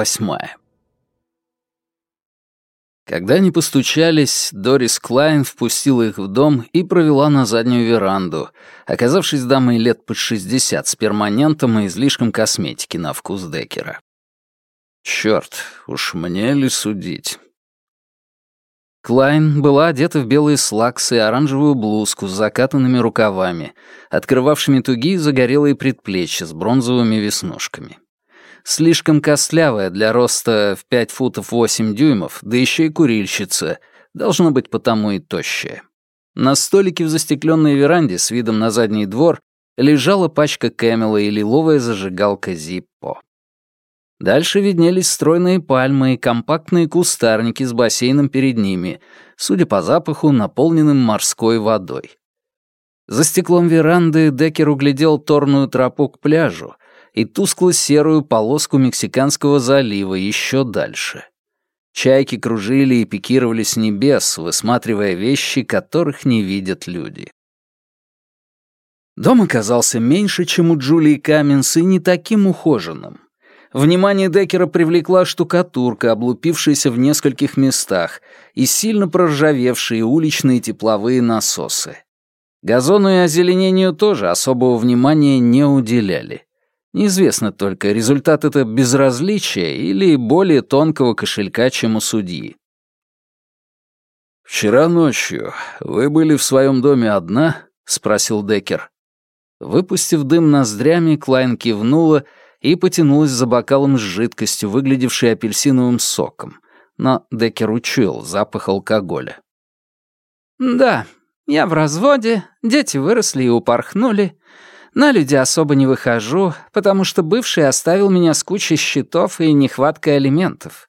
восьмая. Когда они постучались, Дорис Клайн впустила их в дом и провела на заднюю веранду, оказавшись дамой лет под шестьдесят с перманентом и излишком косметики на вкус Деккера. Черт, уж мне ли судить? Клайн была одета в белые слаксы и оранжевую блузку с закатанными рукавами, открывавшими тугие загорелые предплечья с бронзовыми веснушками. Слишком костлявая для роста в 5 футов 8 дюймов, да еще и курильщица, должно быть потому и тощая. На столике в застекленной веранде с видом на задний двор лежала пачка Кэмела и лиловая зажигалка Зиппо. Дальше виднелись стройные пальмы и компактные кустарники с бассейном перед ними, судя по запаху, наполненным морской водой. За стеклом веранды Деккер углядел торную тропу к пляжу и тускло-серую полоску Мексиканского залива еще дальше. Чайки кружили и пикировали с небес, высматривая вещи, которых не видят люди. Дом оказался меньше, чем у Джулии Каменс, и не таким ухоженным. Внимание Деккера привлекла штукатурка, облупившаяся в нескольких местах, и сильно проржавевшие уличные тепловые насосы. Газону и озеленению тоже особого внимания не уделяли. Неизвестно только, результат это безразличия или более тонкого кошелька, чем у судьи. «Вчера ночью вы были в своем доме одна?» — спросил Деккер. Выпустив дым ноздрями, Клайн кивнула — и потянулась за бокалом с жидкостью, выглядевшей апельсиновым соком, но Деккер учуял запах алкоголя. «Да, я в разводе, дети выросли и упорхнули. На люди особо не выхожу, потому что бывший оставил меня с кучей счетов и нехваткой алиментов.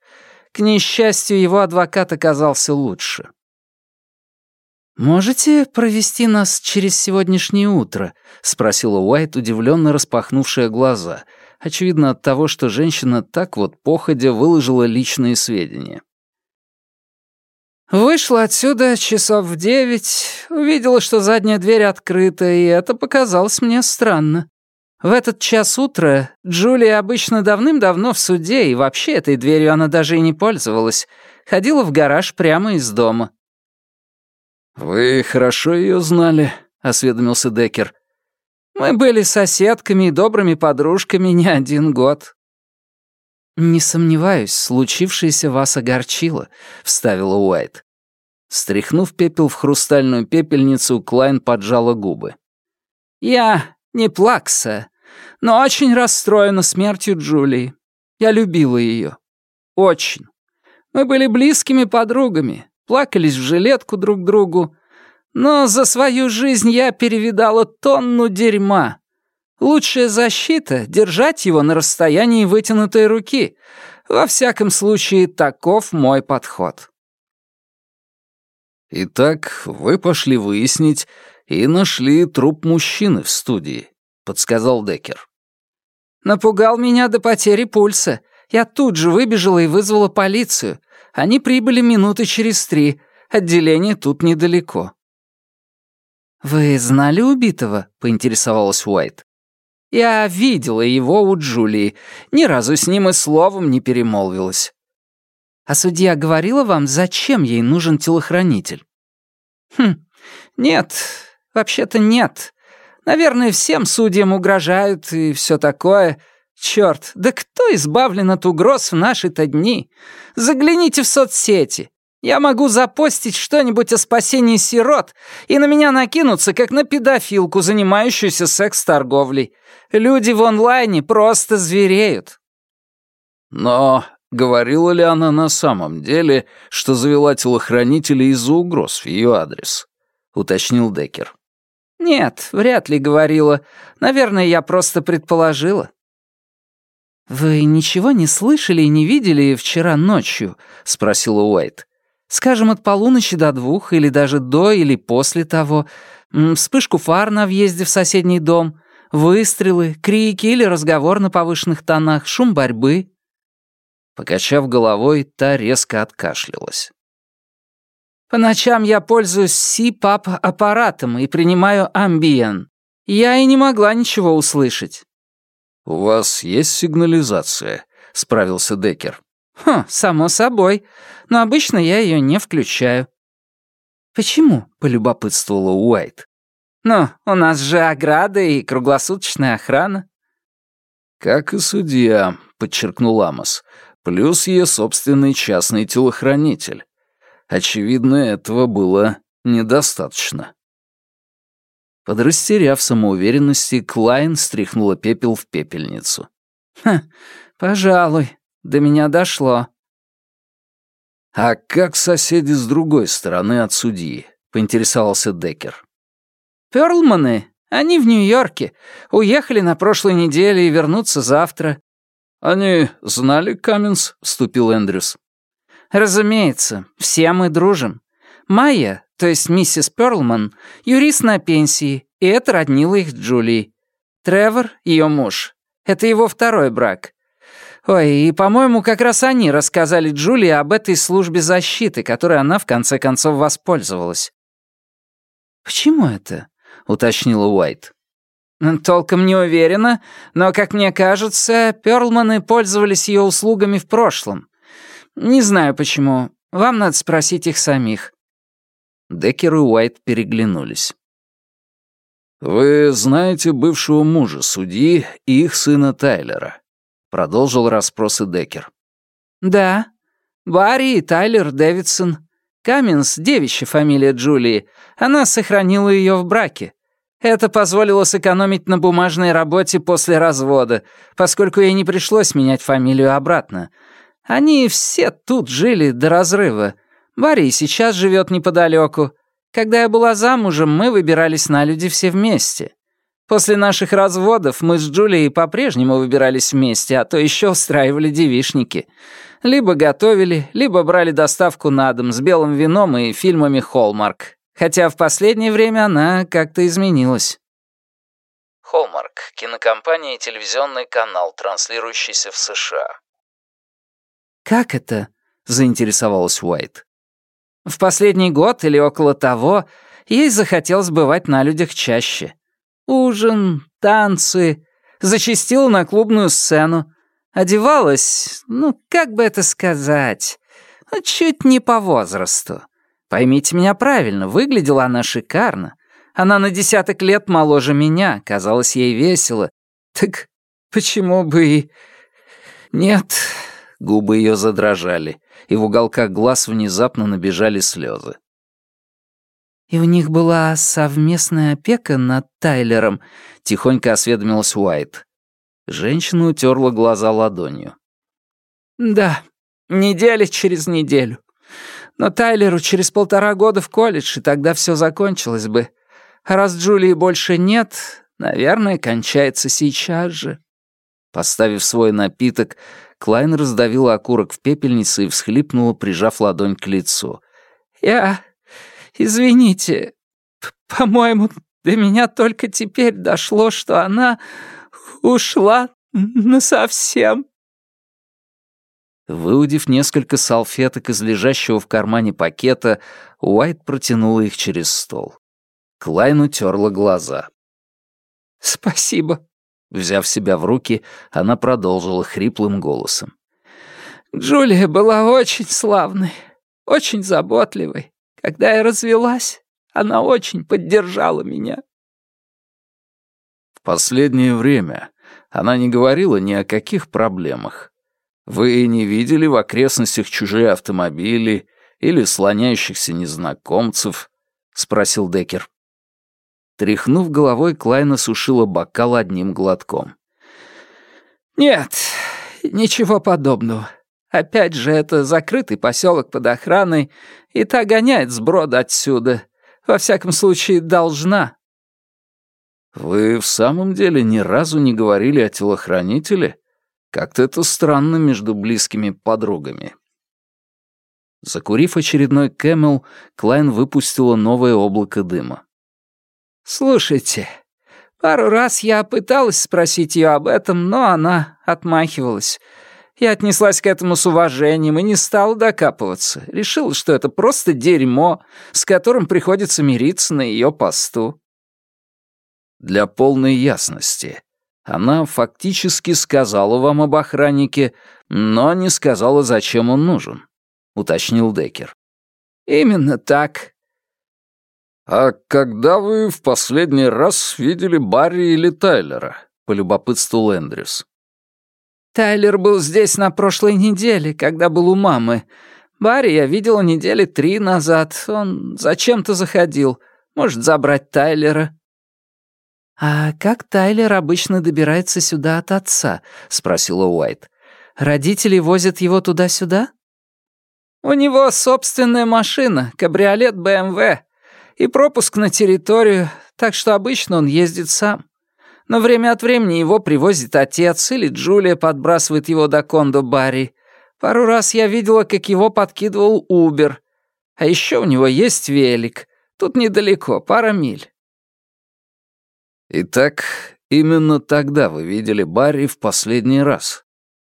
К несчастью, его адвокат оказался лучше». «Можете провести нас через сегодняшнее утро?» — спросила Уайт, удивленно распахнувшая глаза — очевидно от того, что женщина так вот походя выложила личные сведения. Вышла отсюда часов в девять, увидела, что задняя дверь открыта, и это показалось мне странно. В этот час утра Джулия обычно давным-давно в суде, и вообще этой дверью она даже и не пользовалась. Ходила в гараж прямо из дома. «Вы хорошо ее знали?» — осведомился Деккер. Мы были соседками и добрыми подружками не один год». «Не сомневаюсь, случившееся вас огорчило», — вставила Уайт. Стряхнув пепел в хрустальную пепельницу, Клайн поджала губы. «Я не плакса, но очень расстроена смертью Джулии. Я любила ее. Очень. Мы были близкими подругами, плакались в жилетку друг другу, но за свою жизнь я перевидала тонну дерьма. Лучшая защита — держать его на расстоянии вытянутой руки. Во всяком случае, таков мой подход. «Итак, вы пошли выяснить и нашли труп мужчины в студии», — подсказал Деккер. «Напугал меня до потери пульса. Я тут же выбежала и вызвала полицию. Они прибыли минуты через три. Отделение тут недалеко. «Вы знали убитого?» — поинтересовалась Уайт. «Я видела его у Джулии. Ни разу с ним и словом не перемолвилась». «А судья говорила вам, зачем ей нужен телохранитель?» «Хм, нет, вообще-то нет. Наверное, всем судьям угрожают и все такое. Черт, да кто избавлен от угроз в наши-то дни? Загляните в соцсети. Я могу запостить что-нибудь о спасении сирот, и на меня накинуться, как на педофилку, занимающуюся секс-торговлей. Люди в онлайне просто звереют». Но говорила ли она на самом деле, что завела телохранителя из-за угроз в ее адрес? Уточнил Деккер. «Нет, вряд ли говорила. Наверное, я просто предположила». «Вы ничего не слышали и не видели вчера ночью?» — спросила Уайт. Скажем, от полуночи до двух, или даже до или после того. Вспышку фар на въезде в соседний дом, выстрелы, крики или разговор на повышенных тонах, шум борьбы. Покачав головой, та резко откашлялась. По ночам я пользуюсь СИПАП-аппаратом и принимаю амбиен. Я и не могла ничего услышать. «У вас есть сигнализация?» —— справился Деккер. «Хм, само собой. Но обычно я ее не включаю». «Почему?» — полюбопытствовала Уайт. «Ну, у нас же ограда и круглосуточная охрана». «Как и судья», — подчеркнул Амос. «Плюс ее собственный частный телохранитель. Очевидно, этого было недостаточно». Подрастеряв самоуверенности, Клайн стряхнула пепел в пепельницу. «Ха, пожалуй, до меня дошло». «А как соседи с другой стороны от судьи?» — поинтересовался Деккер. «Пёрлманы? Они в Нью-Йорке. Уехали на прошлой неделе и вернутся завтра». «Они знали Каменс?» — вступил Эндрюс. «Разумеется, все мы дружим. Майя, то есть миссис Перлман, юрист на пенсии, и это роднило их с Джулией. Тревор, ее муж, это его второй брак. Ой, и, по-моему, как раз они рассказали Джулии об этой службе защиты, которой она, в конце концов, воспользовалась. «Почему это?» — уточнила Уайт. «Толком не уверена, но, как мне кажется, Перлманы пользовались ее услугами в прошлом. Не знаю почему. Вам надо спросить их самих». Деккер и Уайт переглянулись. «Вы знаете бывшего мужа судьи и их сына Тайлера?» Продолжил расспросы Деккер. «Да. Барри и Тайлер Дэвидсон. Каминс — девичья фамилия Джулии. Она сохранила ее в браке. Это позволило сэкономить на бумажной работе после развода, поскольку ей не пришлось менять фамилию обратно. Они все тут жили до разрыва. Барри сейчас живет неподалеку. Когда я была замужем, мы выбирались на люди все вместе. После наших разводов мы с Джулией по-прежнему выбирались вместе, а то еще устраивали девишники. Либо готовили, либо брали доставку на дом с белым вином и фильмами «Холмарк». Хотя в последнее время она как-то изменилась. «Холмарк» — кинокомпания и телевизионный канал, транслирующийся в США. «Как это?» — заинтересовалась Уайт. «В последний год или около того ей захотелось бывать на людях чаще». Ужин, танцы. Зачастила на клубную сцену. Одевалась, ну, как бы это сказать, ну, чуть не по возрасту. Поймите меня правильно, выглядела она шикарно. Она на десяток лет моложе меня, казалось ей весело. Так почему бы и... Нет, губы ее задрожали, и в уголках глаз внезапно набежали слезы. «И у них была совместная опека над Тайлером», — тихонько осведомилась Уайт. Женщина утерла глаза ладонью. «Да, недели через неделю. Но Тайлеру через полтора года в колледж, и тогда все закончилось бы. А раз Джулии больше нет, наверное, кончается сейчас же». Поставив свой напиток, Клайн раздавила окурок в пепельнице и всхлипнула, прижав ладонь к лицу. «Я Извините, по-моему, до меня только теперь дошло, что она ушла насовсем». Выудив несколько салфеток из лежащего в кармане пакета, Уайт протянула их через стол. Клайн утерла глаза. «Спасибо». Взяв себя в руки, она продолжила хриплым голосом. «Джулия была очень славной, очень заботливой. Когда я развелась, она очень поддержала меня. В последнее время она не говорила ни о каких проблемах. Вы не видели в окрестностях чужие автомобили или слоняющихся незнакомцев? спросил Декер. Тряхнув головой, Клайна сушила бокал одним глотком. «Нет, ничего подобного. Опять же, это закрытый поселок под охраной, и та гоняет сброд отсюда. Во всяком случае, должна». «Вы в самом деле ни разу не говорили о телохранителе? Как-то это странно между близкими подругами». Закурив очередной Camel, Клайн выпустила новое облако дыма. «Слушайте, пару раз я пыталась спросить ее об этом, но она отмахивалась». Я отнеслась к этому с уважением и не стала докапываться. Решила, что это просто дерьмо, с которым приходится мириться на ее посту. Для полной ясности, Она фактически сказала вам об охраннике, но не сказала, зачем он нужен», — уточнил Деккер. «Именно так». «А когда вы в последний раз видели Барри или Тайлера?» — полюбопытствовал Эндрюс. «Тайлер был здесь на прошлой неделе, когда был у мамы. Барри я видела недели три назад. Он зачем-то заходил. Может, забрать Тайлера». «А как Тайлер обычно добирается сюда от отца?» — спросила Уайт. «Родители возят его туда-сюда?» «У него собственная машина, кабриолет БМВ, и пропуск на территорию, так что обычно он ездит сам. Но время от времени его привозит отец или Джулия подбрасывает его до кондо Барри. Пару раз я видела, как его подкидывал Убер. А еще у него есть велик. Тут недалеко, пара миль. Итак, именно тогда вы видели Барри в последний раз?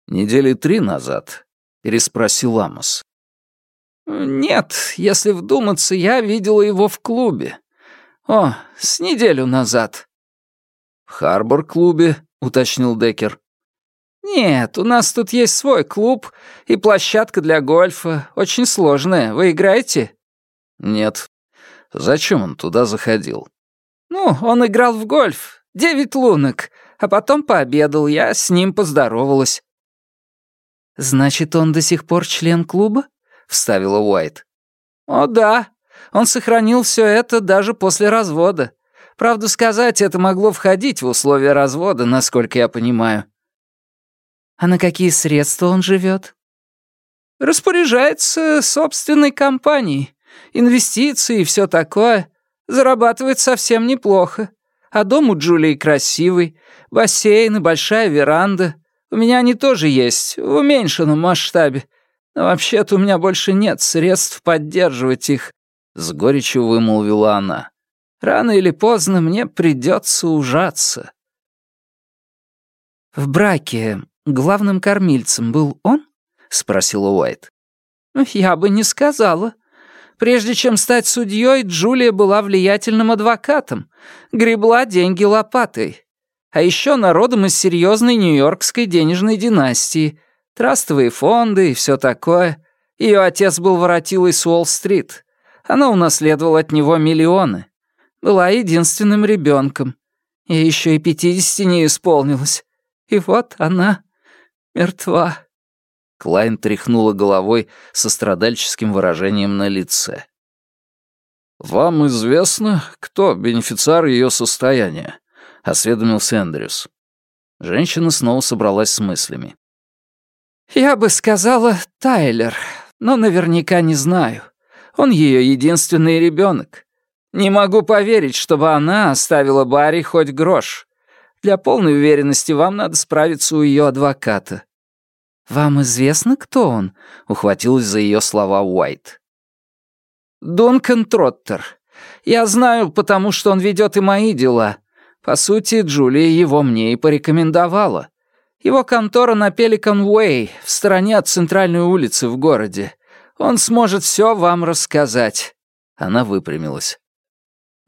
Недели три назад? Переспросил Амос. Нет, если вдуматься, я видела его в клубе. О, с неделю назад. Харбор-клубе, уточнил Деккер. «Нет, у нас тут есть свой клуб и площадка для гольфа. Очень сложная. Вы играете?» «Нет. Зачем он туда заходил?» «Ну, он играл в гольф. Девять лунок. А потом пообедал. Я с ним поздоровалась». «Значит, он до сих пор член клуба?» — вставила Уайт. «О, да. Он сохранил все это даже после развода. Правду сказать, это могло входить в условия развода, насколько я понимаю». «А на какие средства он живет?» «Распоряжается собственной компанией. Инвестиции и все такое. Зарабатывает совсем неплохо. А дом у Джулии красивый, бассейн и большая веранда. У меня они тоже есть, в уменьшенном масштабе. Но вообще-то у меня больше нет средств поддерживать их», — с горечью вымолвила она. «Рано или поздно мне придется ужаться». «В браке главным кормильцем был он?» — спросила Уайт. «Я бы не сказала. Прежде чем стать судьей, Джулия была влиятельным адвокатом, гребла деньги лопатой. А еще народом из серьезной нью-йоркской денежной династии, трастовые фонды и все такое. Ее отец был воротилой с Уолл-стрит. Она унаследовала от него миллионы. Была единственным ребенком. И еще и пятидесяти не исполнилось. И вот она мертва. Клайн тряхнула головой со страдальческим выражением на лице. «Вам известно, кто бенефициар ее состояния?» — осведомился Эндрюс. Женщина снова собралась с мыслями. «Я бы сказала Тайлер, но наверняка не знаю. Он ее единственный ребенок. Не могу поверить, чтобы она оставила Барри хоть грош. Для полной уверенности вам надо справиться у ее адвоката. «Вам известно, кто он?» — ухватилась за ее слова Уайт. «Дункан Троттер. Я знаю, потому что он ведет и мои дела. По сути, Джулия его мне и порекомендовала. Его контора на Пеликан Уэй, в стороне от центральной улицы в городе. Он сможет все вам рассказать». Она выпрямилась.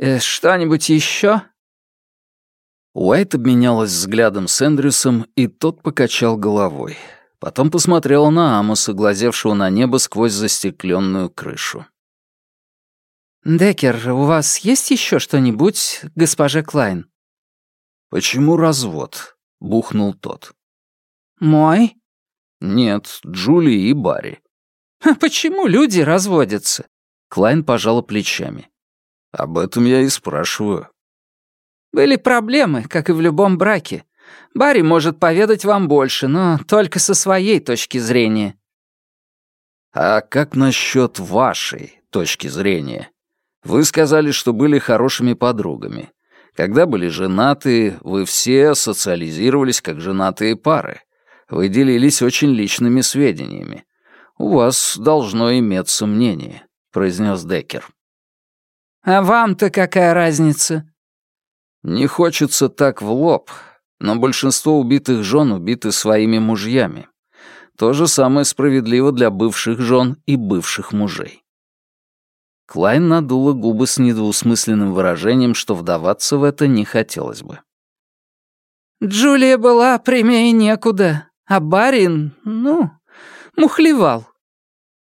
«Э, «Что-нибудь еще?» Уайт обменялась взглядом с Эндрюсом, и тот покачал головой. Потом посмотрела на Амоса, глазевшего на небо сквозь застекленную крышу. «Деккер, у вас есть еще что-нибудь, госпожа Клайн?» «Почему развод?» — бухнул тот. «Мой?» «Нет, Джули и Барри». «А почему люди разводятся?» Клайн пожала плечами. «Об этом я и спрашиваю». «Были проблемы, как и в любом браке. Барри может поведать вам больше, но только со своей точки зрения». «А как насчет вашей точки зрения? Вы сказали, что были хорошими подругами. Когда были женаты, вы все социализировались как женатые пары. Вы делились очень личными сведениями. У вас должно иметься мнение», — произнес Деккер. «А вам-то какая разница?» «Не хочется так в лоб, но большинство убитых жен убиты своими мужьями. То же самое справедливо для бывших жен и бывших мужей. Клайн надула губы с недвусмысленным выражением, что вдаваться в это не хотелось бы. Джулия была прямее некуда, а барин, ну, мухлевал.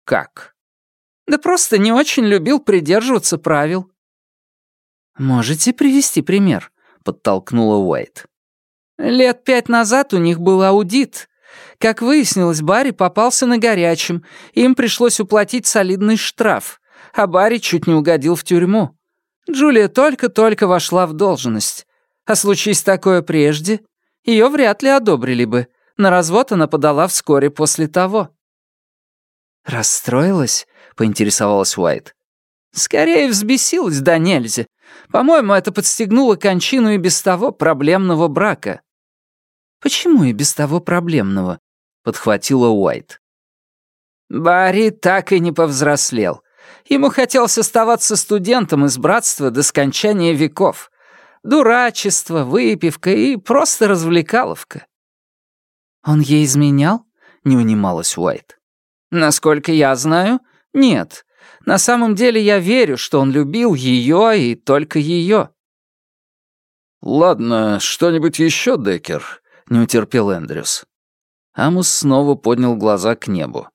Как? Да просто не очень любил придерживаться правил. Можете привести пример, подтолкнула Уайт. Лет пять назад у них был аудит. Как выяснилось, Барри попался на горячем, им пришлось уплатить солидный штраф, а Барри чуть не угодил в тюрьму. Джулия только-только вошла в должность. А случись такое прежде, ее вряд ли одобрили бы. На развод она подала вскоре после того. «Расстроилась?» — поинтересовалась Уайт. «Скорее взбесилась, да нельзя. По-моему, это подстегнуло кончину и без того проблемного брака». «Почему и без того проблемного?» — подхватила Уайт. Барри так и не повзрослел. Ему хотелось оставаться студентом из братства до скончания веков. Дурачество, выпивка и просто развлекаловка. «Он ей изменял?» — не унималась Уайт. «Насколько я знаю, нет. На самом деле я верю, что он любил ее и только ее». «Ладно, что-нибудь еще, Деккер?» — не утерпел Эндрюс. Амус снова поднял глаза к небу.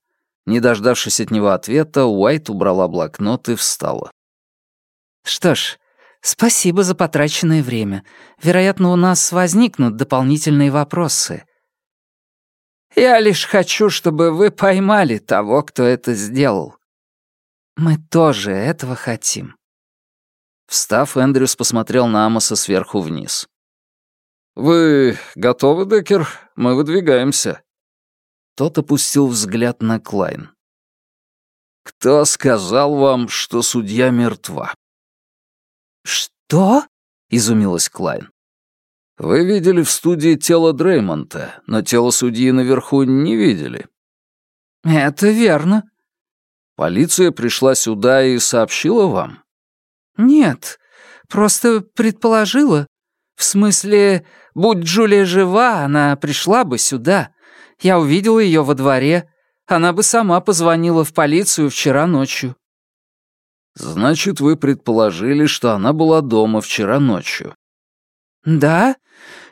Не дождавшись от него ответа, Уайт убрала блокнот и встала. «Что ж, спасибо за потраченное время. Вероятно, у нас возникнут дополнительные вопросы». «Я лишь хочу, чтобы вы поймали того, кто это сделал». «Мы тоже этого хотим». Встав, Эндрюс посмотрел на Амоса сверху вниз. «Вы готовы, Деккер? Мы выдвигаемся». Тот опустил взгляд на Клайн. «Кто сказал вам, что судья мертва?» «Что?» — изумилась Клайн. «Вы видели в студии тело Дреймонта, но тело судьи наверху не видели». «Это верно». «Полиция пришла сюда и сообщила вам?» «Нет, просто предположила. В смысле, будь Джулия жива, она пришла бы сюда. Я увидел ее во дворе. Она бы сама позвонила в полицию вчера ночью». «Значит, вы предположили, что она была дома вчера ночью?» «Да,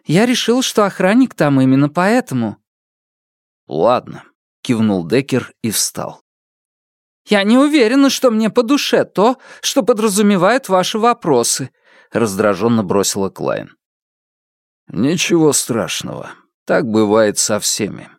я решил, что охранник там именно поэтому». «Ладно», — кивнул Деккер и встал. «Я не уверена, что мне по душе то, что подразумевают ваши вопросы», — раздраженно бросила Клайн. «Ничего страшного. Так бывает со всеми.